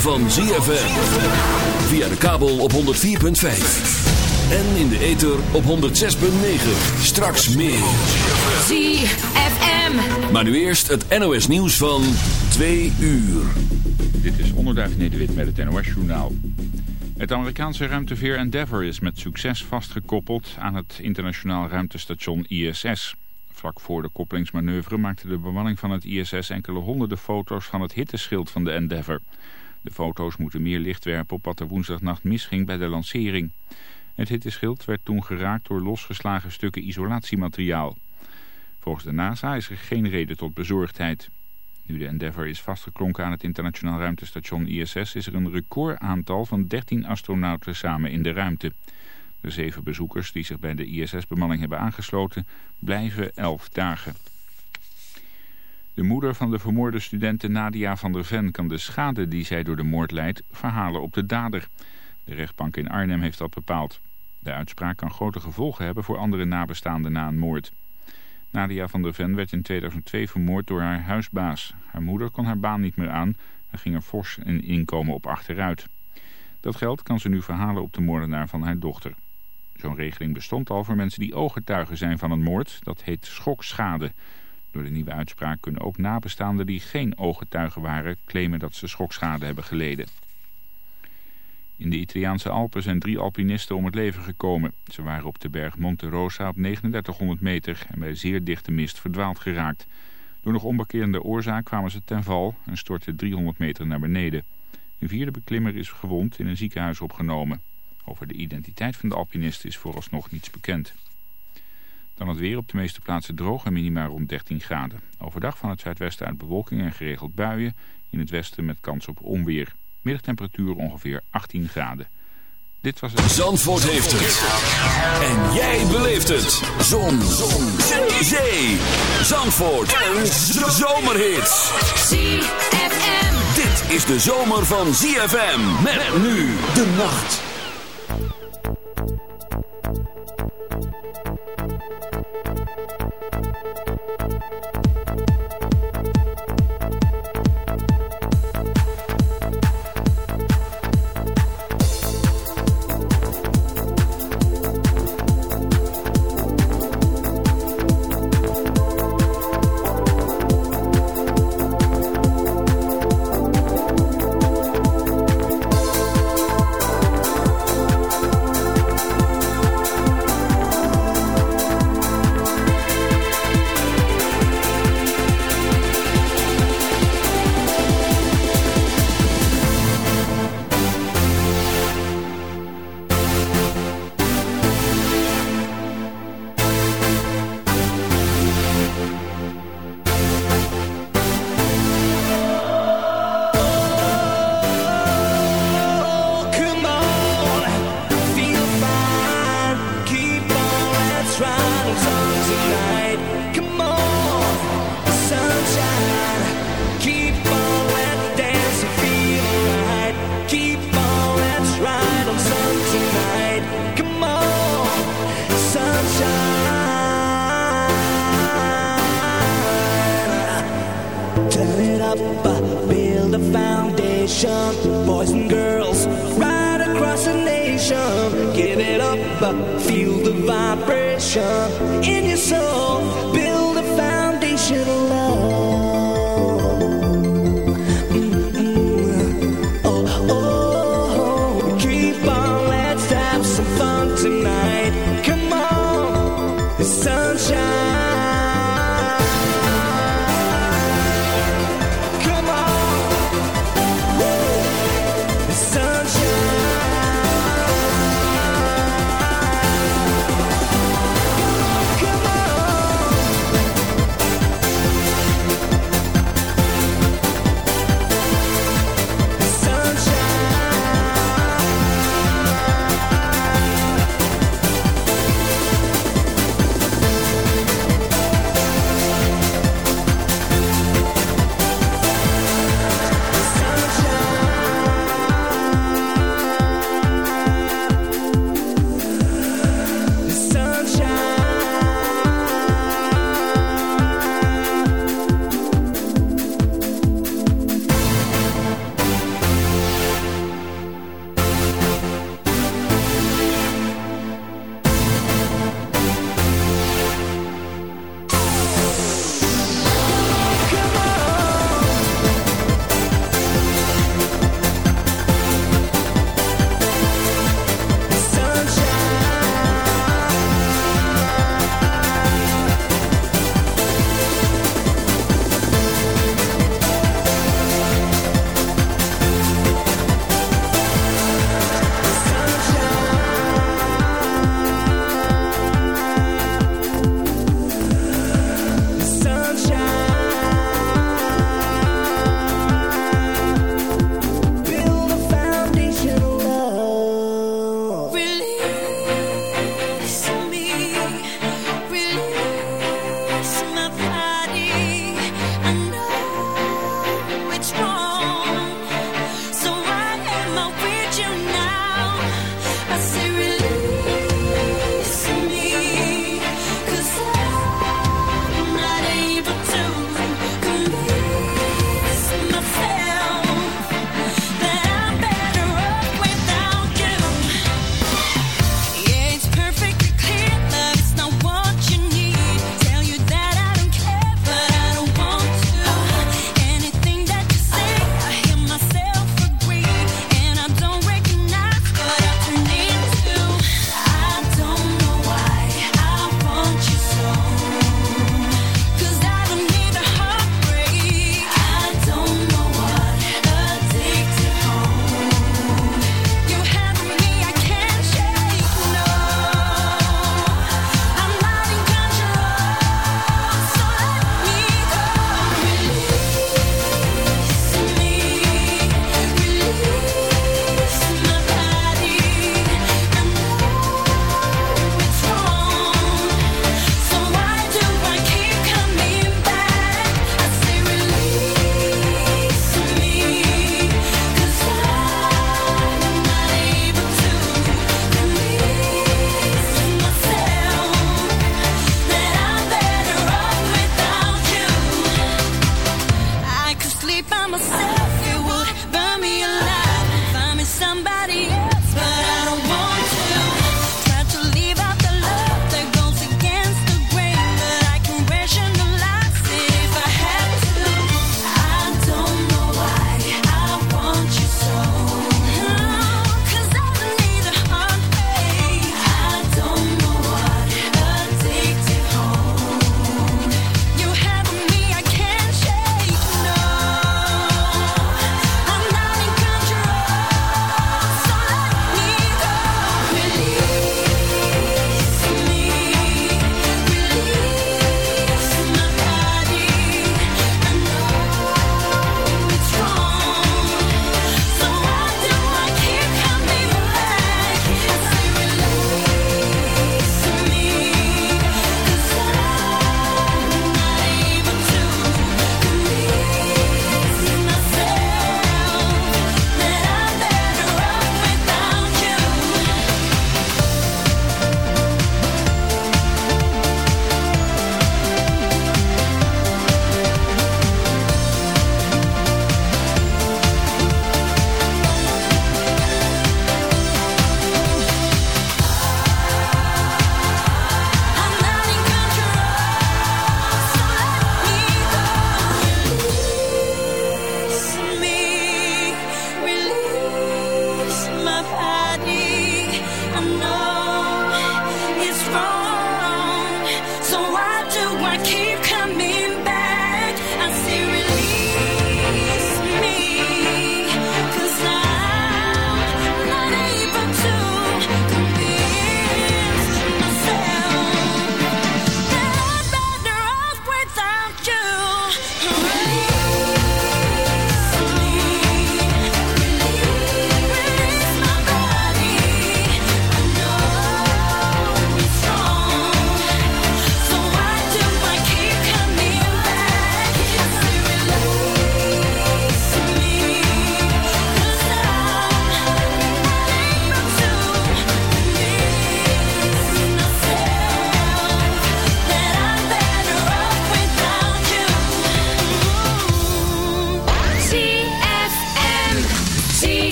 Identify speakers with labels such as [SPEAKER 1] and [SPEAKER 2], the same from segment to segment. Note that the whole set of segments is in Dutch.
[SPEAKER 1] van ZFM. Via de kabel op 104.5. En in de ether op 106.9. Straks meer.
[SPEAKER 2] ZFM.
[SPEAKER 1] Maar nu eerst het NOS nieuws van 2 uur.
[SPEAKER 3] Dit is Onderduif Nederwit met het NOS journaal. Het Amerikaanse ruimteveer Endeavour is met succes vastgekoppeld aan het internationaal ruimtestation ISS. Vlak voor de koppelingsmanoeuvre maakte de bemanning van het ISS enkele honderden foto's van het hitteschild van de Endeavour. De foto's moeten meer licht werpen op wat er woensdagnacht misging bij de lancering. Het hitteschild werd toen geraakt door losgeslagen stukken isolatiemateriaal. Volgens de NASA is er geen reden tot bezorgdheid. Nu de Endeavour is vastgeklonken aan het internationaal ruimtestation ISS... is er een recordaantal van 13 astronauten samen in de ruimte. De zeven bezoekers die zich bij de ISS-bemanning hebben aangesloten... blijven elf dagen. De moeder van de vermoorde studente Nadia van der Ven kan de schade die zij door de moord leidt verhalen op de dader. De rechtbank in Arnhem heeft dat bepaald. De uitspraak kan grote gevolgen hebben voor andere nabestaanden na een moord. Nadia van der Ven werd in 2002 vermoord door haar huisbaas. Haar moeder kon haar baan niet meer aan en ging er fors een inkomen op achteruit. Dat geld kan ze nu verhalen op de moordenaar van haar dochter. Zo'n regeling bestond al voor mensen die ooggetuigen zijn van een moord. Dat heet schokschade. Door de nieuwe uitspraak kunnen ook nabestaanden die geen ooggetuigen waren... claimen dat ze schokschade hebben geleden. In de Italiaanse Alpen zijn drie alpinisten om het leven gekomen. Ze waren op de berg Monte Rosa op 3900 meter en bij zeer dichte mist verdwaald geraakt. Door nog onbekende oorzaak kwamen ze ten val en stortten 300 meter naar beneden. Een vierde beklimmer is gewond in een ziekenhuis opgenomen. Over de identiteit van de alpinisten is vooralsnog niets bekend. Dan het weer op de meeste plaatsen droog en minimaal rond 13 graden. Overdag van het zuidwesten uit bewolking en geregeld buien. In het westen met kans op onweer. Middagtemperatuur ongeveer 18 graden. Dit was het...
[SPEAKER 1] Zandvoort heeft het. En jij beleeft het. Zon. Zon. Zee. Zandvoort. Een zomerhit.
[SPEAKER 2] ZFM.
[SPEAKER 1] Dit is de zomer van ZFM. Met nu de nacht.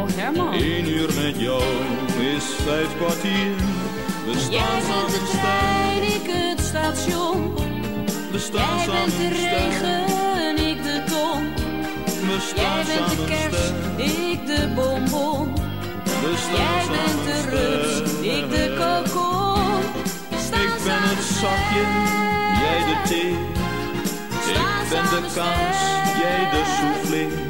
[SPEAKER 4] Oh Herman.
[SPEAKER 5] Eén uur met jou is vijf kwartier. We
[SPEAKER 4] Jij
[SPEAKER 5] staan
[SPEAKER 4] bent
[SPEAKER 5] samen
[SPEAKER 4] de trein, ik het station.
[SPEAKER 5] we staan
[SPEAKER 4] Jij bent de regen, ik de ton.
[SPEAKER 5] We
[SPEAKER 4] Jij bent de
[SPEAKER 5] samen
[SPEAKER 4] kers,
[SPEAKER 5] sterk.
[SPEAKER 4] ik de bonbon.
[SPEAKER 5] We staan
[SPEAKER 4] Jij bent de rups, ik de kokon.
[SPEAKER 5] Ik ben het zakje, jij de thee. Ik ben de
[SPEAKER 4] sterk.
[SPEAKER 5] jij de soufflé.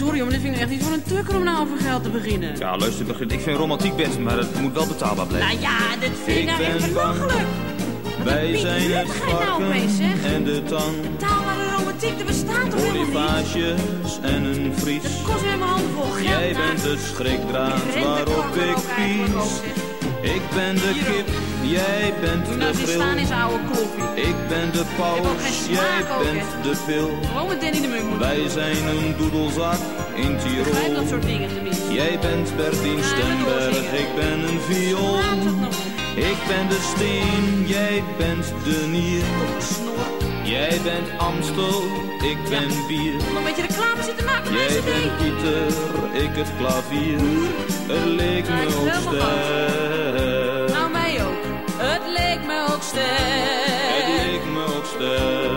[SPEAKER 4] Nou sorry, maar dit vind ik echt niet voor een tukker om nou over geld te beginnen.
[SPEAKER 5] Ja, luister, begin. ik vind romantiek best, maar het moet wel betaalbaar blijven.
[SPEAKER 4] Nou ja, dit vind ik,
[SPEAKER 5] Ik
[SPEAKER 4] nou echt belachelijk.
[SPEAKER 5] Wij zijn het
[SPEAKER 4] nou
[SPEAKER 5] varken
[SPEAKER 4] opeens, zeg?
[SPEAKER 5] en de tang.
[SPEAKER 4] Betaalbare romantiek, er bestaat toch helemaal niet?
[SPEAKER 5] En een vries.
[SPEAKER 4] Dat kost weer mijn handen vol geld.
[SPEAKER 5] Jij
[SPEAKER 4] nou.
[SPEAKER 5] bent de schrikdraad waarop ik pies. Ik ben de kip, jij bent
[SPEAKER 4] Doe
[SPEAKER 5] de
[SPEAKER 4] nou eens
[SPEAKER 5] grill.
[SPEAKER 4] staan in zijn oude kloppie.
[SPEAKER 5] Ik ben de paus, jij bent de pil.
[SPEAKER 4] Gewoon met Danny de Munk
[SPEAKER 5] Wij zijn een doedelzak in
[SPEAKER 4] Ik begrijp
[SPEAKER 5] Tirol.
[SPEAKER 4] dat soort dingen tenminste.
[SPEAKER 5] Jij bent Bertien Stemberg, ik ben een viool.
[SPEAKER 4] Het.
[SPEAKER 5] Ik ben de steen, jij bent de nier. Jij bent Amstel, ik ben bier.
[SPEAKER 4] Nog een beetje reclame zitten maken
[SPEAKER 5] Jij bent Pieter, ik het klavier. Het leek me ook sterk.
[SPEAKER 4] Nou, mij ook. Het leek me ook
[SPEAKER 5] Het
[SPEAKER 4] sterk.
[SPEAKER 5] leek me ook sterk.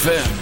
[SPEAKER 2] ZFM.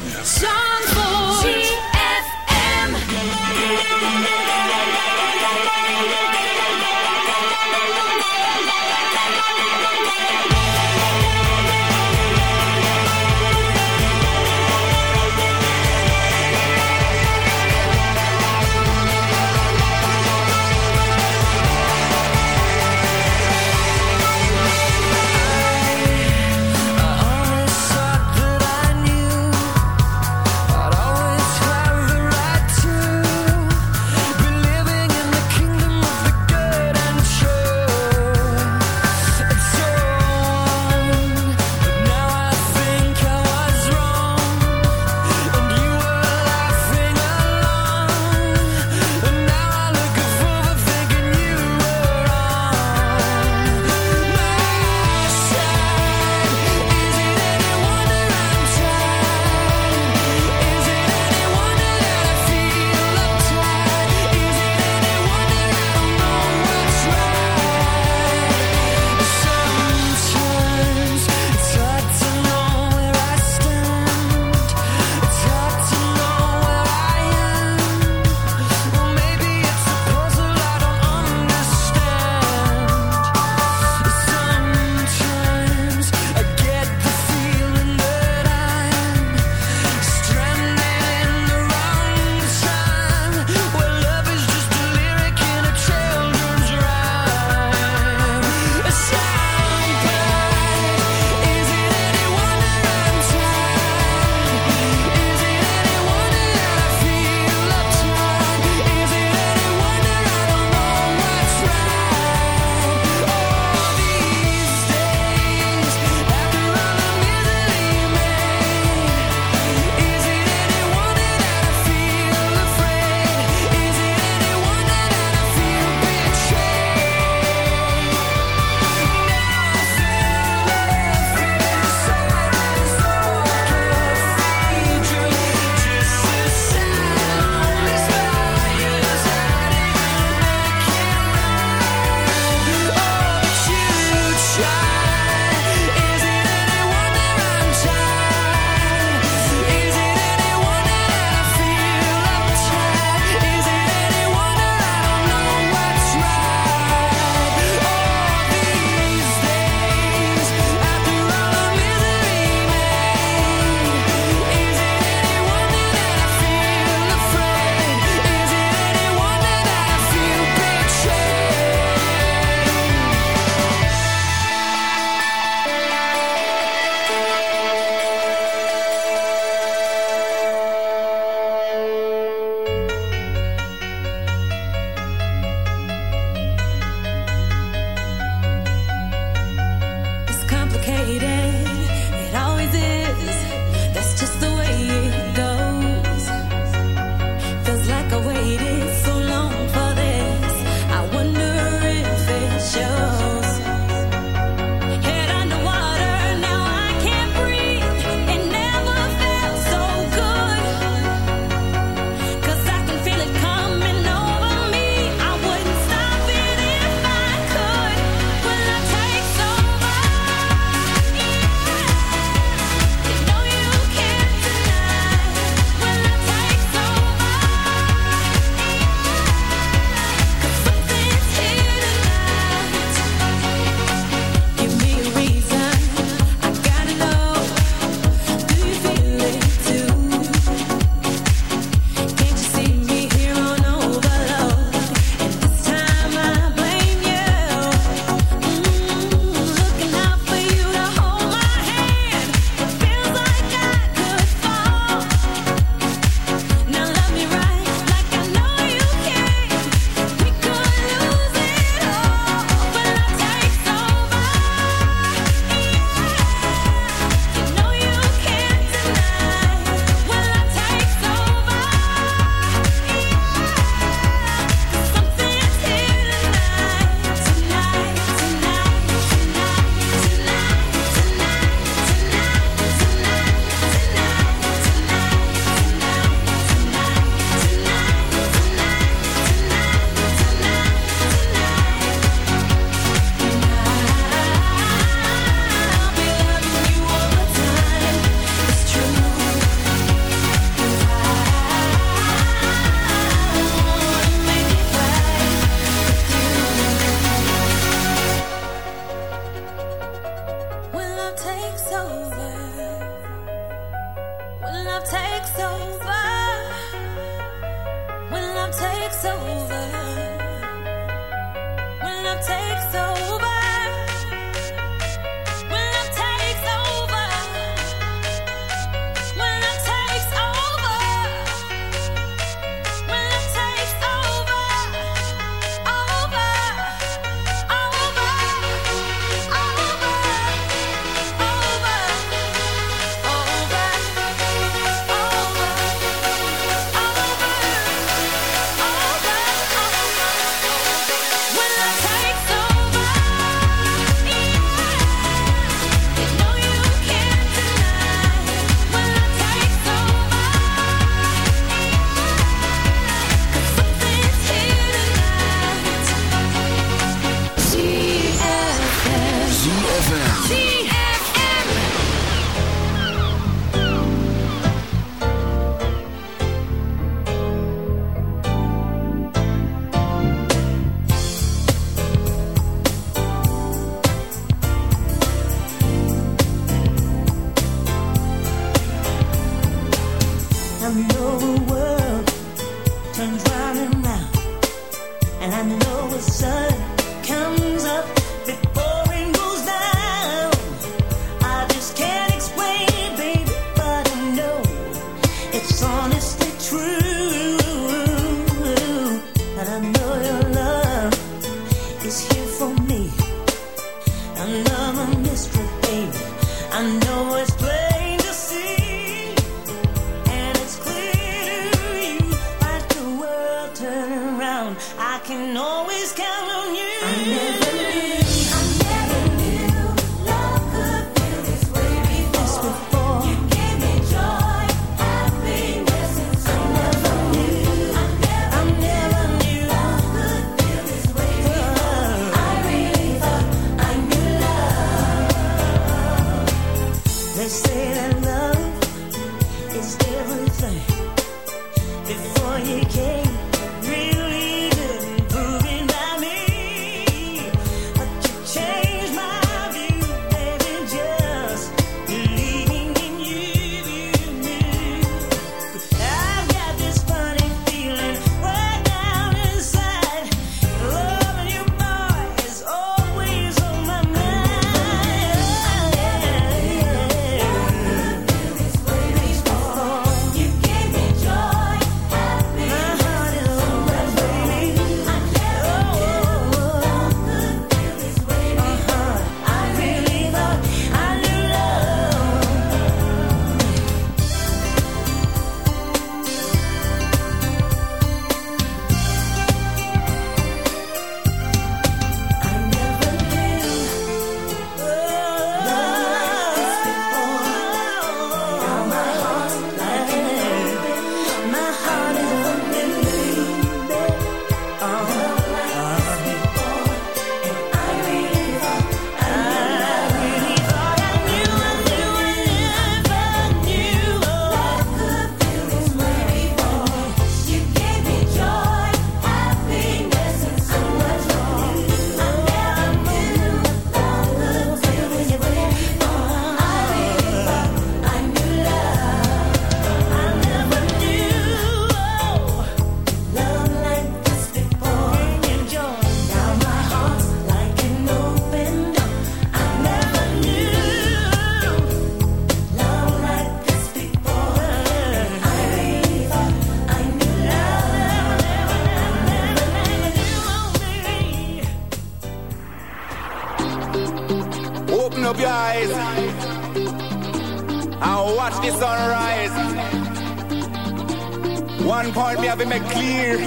[SPEAKER 6] point, me have it make clear.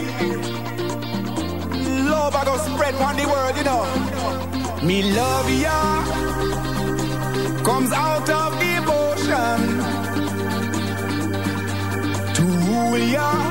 [SPEAKER 6] Love I go spread on the world, you know. Me love ya comes out of devotion to rule ya.